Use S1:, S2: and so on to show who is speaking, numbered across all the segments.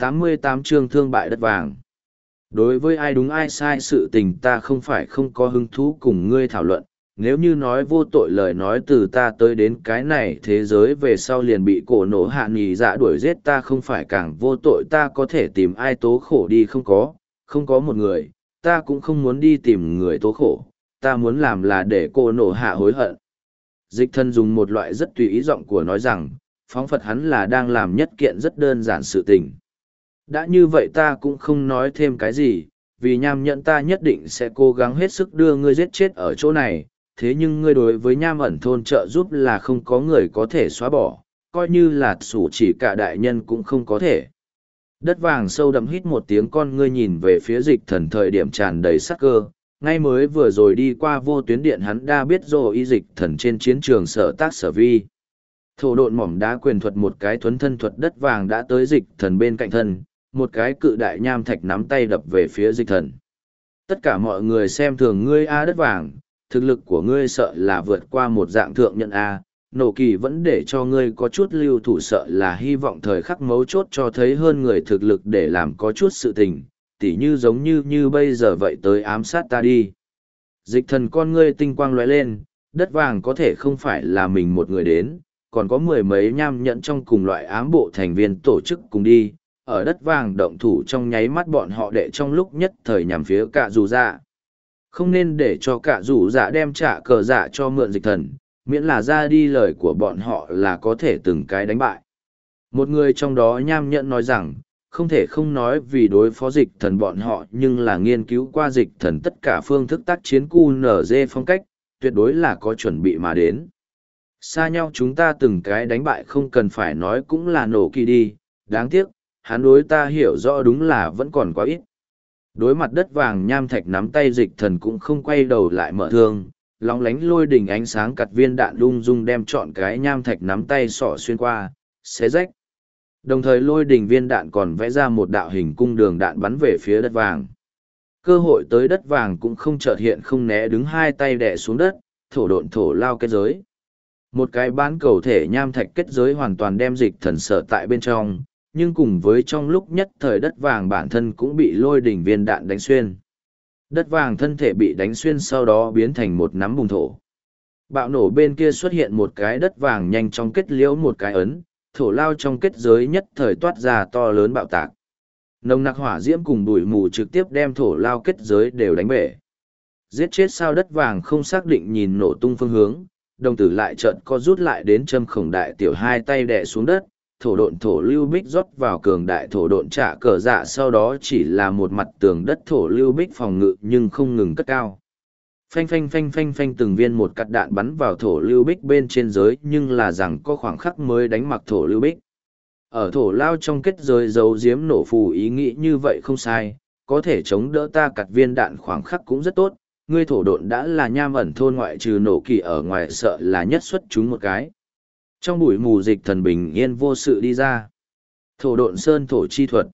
S1: 88 chương thương bại đất vàng. Đối với ai đúng ai sai sự tình ta không phải không có hứng thú cùng ngươi thảo luận, nếu như nói vô tội lời nói từ ta tới đến cái này thế giới về sau liền bị cổ nổ hạ nghỉ dạ đuổi giết ta không phải càng vô tội ta có thể tìm ai tố khổ đi không có, không có một người, ta cũng không muốn đi tìm người tố khổ, ta muốn làm là để cổ nổ hạ hối hận. Dịch thân dùng một loại rất tùy ý giọng của nói rằng, phóng phật hắn là đang làm nhất kiện rất đơn giản sự tình. Đã như vậy ta cũng không nói thêm cái gì, vì nham nhẫn ta nhất định sẽ cố gắng hết sức đưa ngươi giết chết ở chỗ này, thế nhưng ngươi đối với nham ẩn thôn trợ giúp là không có người có thể xóa bỏ, coi như là sủ chỉ cả đại nhân cũng không có thể. Đất vàng sâu đậm hít một tiếng con ngươi nhìn về phía dịch thần thời điểm tràn đầy sắc cơ, ngay mới vừa rồi đi qua vô tuyến điện hắn đã biết rồi y dịch thần trên chiến trường sở tác sở vi. Thổ độn mỏm đá quyền thuật một cái thuấn thân thuật đất vàng đã tới dịch thần bên cạnh thân, một cái cự đại nham thạch nắm tay đập về phía dịch thần. Tất cả mọi người xem thường ngươi A đất vàng, thực lực của ngươi sợ là vượt qua một dạng thượng nhận A, nổ kỳ vẫn để cho ngươi có chút lưu thủ sợ là hy vọng thời khắc mấu chốt cho thấy hơn người thực lực để làm có chút sự tình, tỉ như giống như như bây giờ vậy tới ám sát ta đi. Dịch thần con ngươi tinh quang lóe lên, đất vàng có thể không phải là mình một người đến, còn có mười mấy nham nhẫn trong cùng loại ám bộ thành viên tổ chức cùng đi, ở đất vàng động thủ trong nháy mắt bọn họ đệ trong lúc nhất thời nhằm phía cả dù dạ. Không nên để cho cả dù dạ đem trả cờ dạ cho mượn dịch thần, miễn là ra đi lời của bọn họ là có thể từng cái đánh bại. Một người trong đó nham nhẫn nói rằng, không thể không nói vì đối phó dịch thần bọn họ nhưng là nghiên cứu qua dịch thần tất cả phương thức tác chiến QNZ dê phong cách, tuyệt đối là có chuẩn bị mà đến. Xa nhau chúng ta từng cái đánh bại không cần phải nói cũng là nổ kỳ đi, đáng tiếc, hắn đối ta hiểu rõ đúng là vẫn còn quá ít. Đối mặt đất vàng nham thạch nắm tay dịch thần cũng không quay đầu lại mở thương, lóng lánh lôi đỉnh ánh sáng cặt viên đạn lung dung đem trọn cái nham thạch nắm tay sỏ xuyên qua, xé rách. Đồng thời lôi đỉnh viên đạn còn vẽ ra một đạo hình cung đường đạn bắn về phía đất vàng. Cơ hội tới đất vàng cũng không chợt hiện không né đứng hai tay đè xuống đất, thổ độn thổ lao kết giới. Một cái bán cầu thể nham thạch kết giới hoàn toàn đem dịch thần sở tại bên trong, nhưng cùng với trong lúc nhất thời đất vàng bản thân cũng bị lôi đỉnh viên đạn đánh xuyên. Đất vàng thân thể bị đánh xuyên sau đó biến thành một nắm bùng thổ. Bạo nổ bên kia xuất hiện một cái đất vàng nhanh trong kết liễu một cái ấn, thổ lao trong kết giới nhất thời toát ra to lớn bạo tạc. Nồng nặc hỏa diễm cùng bụi mù trực tiếp đem thổ lao kết giới đều đánh bể. Giết chết sao đất vàng không xác định nhìn nổ tung phương hướng, đồng tử lại trận co rút lại đến châm khổng đại tiểu hai tay đè xuống đất, thổ độn thổ lưu bích rót vào cường đại thổ độn trả cờ dạ sau đó chỉ là một mặt tường đất thổ lưu bích phòng ngự nhưng không ngừng cất cao. Phanh phanh phanh phanh phanh từng viên một cắt đạn bắn vào thổ lưu bích bên trên giới nhưng là rằng có khoảng khắc mới đánh mặc thổ lưu bích. Ở thổ lao trong kết giới giấu diếm nổ phù ý nghĩ như vậy không sai, có thể chống đỡ ta cặt viên đạn khoảng khắc cũng rất tốt, ngươi thổ độn đã là nham ẩn thôn ngoại trừ nổ kỳ ở ngoài sợ là nhất xuất chúng một cái. Trong bụi mù dịch thần bình yên vô sự đi ra. Thổ độn sơn thổ chi thuật.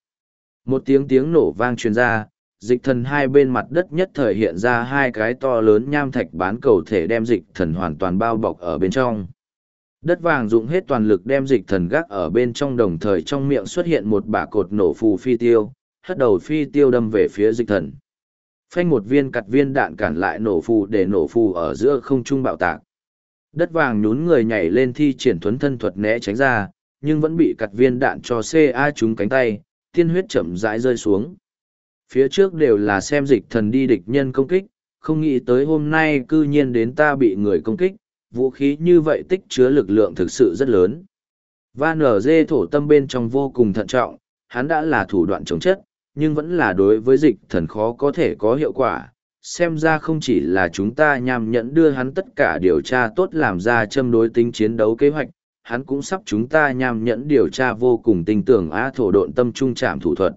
S1: Một tiếng tiếng nổ vang truyền ra, dịch thần hai bên mặt đất nhất thời hiện ra hai cái to lớn nham thạch bán cầu thể đem dịch thần hoàn toàn bao bọc ở bên trong. Đất vàng dụng hết toàn lực đem dịch thần gác ở bên trong đồng thời trong miệng xuất hiện một bả cột nổ phù phi tiêu, hất đầu phi tiêu đâm về phía dịch thần. Phanh một viên cặt viên đạn cản lại nổ phù để nổ phù ở giữa không trung bạo tạc. Đất vàng nhún người nhảy lên thi triển thuấn thân thuật né tránh ra, nhưng vẫn bị cặt viên đạn cho CA trúng cánh tay, tiên huyết chậm rãi rơi xuống. Phía trước đều là xem dịch thần đi địch nhân công kích, không nghĩ tới hôm nay cư nhiên đến ta bị người công kích, vũ khí như vậy tích chứa lực lượng thực sự rất lớn. Van ở dê thổ tâm bên trong vô cùng thận trọng, hắn đã là thủ đoạn chống chất, nhưng vẫn là đối với dịch thần khó có thể có hiệu quả, xem ra không chỉ là chúng ta nham nhẫn đưa hắn tất cả điều tra tốt làm ra châm đối tính chiến đấu kế hoạch, hắn cũng sắp chúng ta nham nhẫn điều tra vô cùng tinh tưởng á thổ độn tâm trung trạm thủ thuật.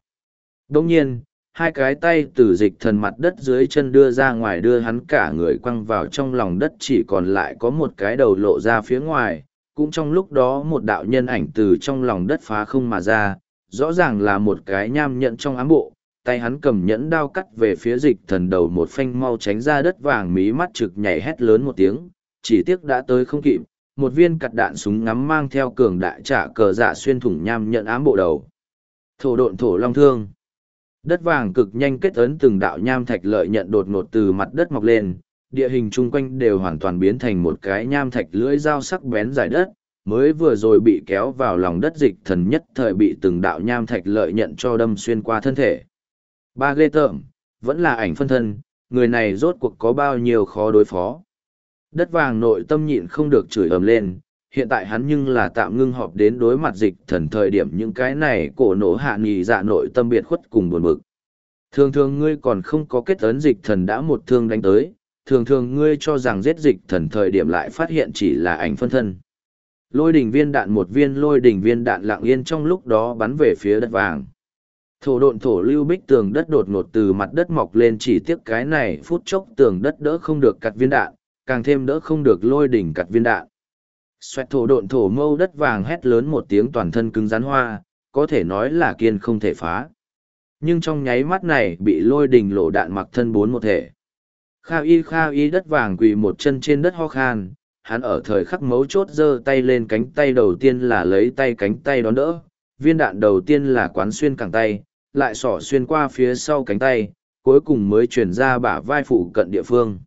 S1: Đồng nhiên, hai cái tay từ dịch thần mặt đất dưới chân đưa ra ngoài đưa hắn cả người quăng vào trong lòng đất chỉ còn lại có một cái đầu lộ ra phía ngoài, cũng trong lúc đó một đạo nhân ảnh từ trong lòng đất phá không mà ra, rõ ràng là một cái nham nhẫn trong ám bộ, tay hắn cầm nhẫn đao cắt về phía dịch thần đầu một phanh mau tránh ra đất vàng mí mắt trực nhảy hét lớn một tiếng, chỉ tiếc đã tới không kịp, một viên cặt đạn súng ngắm mang theo cường đại trả cờ dạ xuyên thủng nham nhận ám bộ đầu. Thổ độn thổ long thương. Đất vàng cực nhanh kết ấn từng đạo nham thạch lợi nhận đột ngột từ mặt đất mọc lên, địa hình chung quanh đều hoàn toàn biến thành một cái nham thạch lưỡi dao sắc bén dài đất, mới vừa rồi bị kéo vào lòng đất dịch thần nhất thời bị từng đạo nham thạch lợi nhận cho đâm xuyên qua thân thể. Ba ghê tởm, vẫn là ảnh phân thân, người này rốt cuộc có bao nhiêu khó đối phó. Đất vàng nội tâm nhịn không được chửi ầm lên, hiện tại hắn nhưng là tạm ngưng họp đến đối mặt dịch thần thời điểm những cái này cổ nổ hạ nghỉ dạ nội tâm biệt khuất cùng buồn bực. Thường thường ngươi còn không có kết ấn dịch thần đã một thương đánh tới, thường thường ngươi cho rằng giết dịch thần thời điểm lại phát hiện chỉ là ảnh phân thân. Lôi đỉnh viên đạn một viên lôi đỉnh viên đạn lặng yên trong lúc đó bắn về phía đất vàng. Thổ độn thổ lưu bích tường đất đột ngột từ mặt đất mọc lên chỉ tiếc cái này phút chốc tường đất đỡ không được cặt viên đạn, càng thêm đỡ không được lôi đỉnh cặt viên đạn. Xoẹt thổ độn thổ mâu đất vàng hét lớn một tiếng toàn thân cứng rắn hoa, có thể nói là kiên không thể phá. Nhưng trong nháy mắt này bị lôi đỉnh lộ đạn mặc thân bốn một thể. Kha y kha y đất vàng quỳ một chân trên đất ho khan, hắn ở thời khắc mấu chốt giơ tay lên cánh tay đầu tiên là lấy tay cánh tay đón đỡ, viên đạn đầu tiên là quán xuyên cẳng tay, lại sỏ xuyên qua phía sau cánh tay, cuối cùng mới chuyển ra bả vai phụ cận địa phương.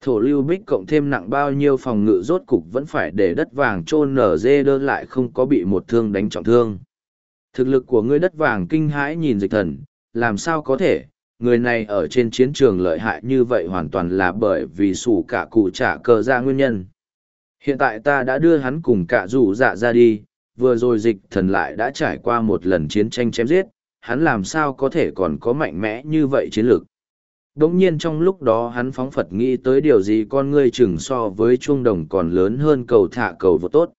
S1: Thổ lưu bích cộng thêm nặng bao nhiêu phòng ngự rốt cục vẫn phải để đất vàng trôn nở dê đơn lại không có bị một thương đánh trọng thương. Thực lực của ngươi đất vàng kinh hãi nhìn dịch thần, làm sao có thể, người này ở trên chiến trường lợi hại như vậy hoàn toàn là bởi vì sủ cả cụ trả cờ ra nguyên nhân. Hiện tại ta đã đưa hắn cùng cả rủ dạ ra đi, vừa rồi dịch thần lại đã trải qua một lần chiến tranh chém giết, hắn làm sao có thể còn có mạnh mẽ như vậy chiến lược. Đống nhiên trong lúc đó hắn phóng Phật nghĩ tới điều gì con ngươi chừng so với chuông đồng còn lớn hơn cầu thả cầu vô tốt.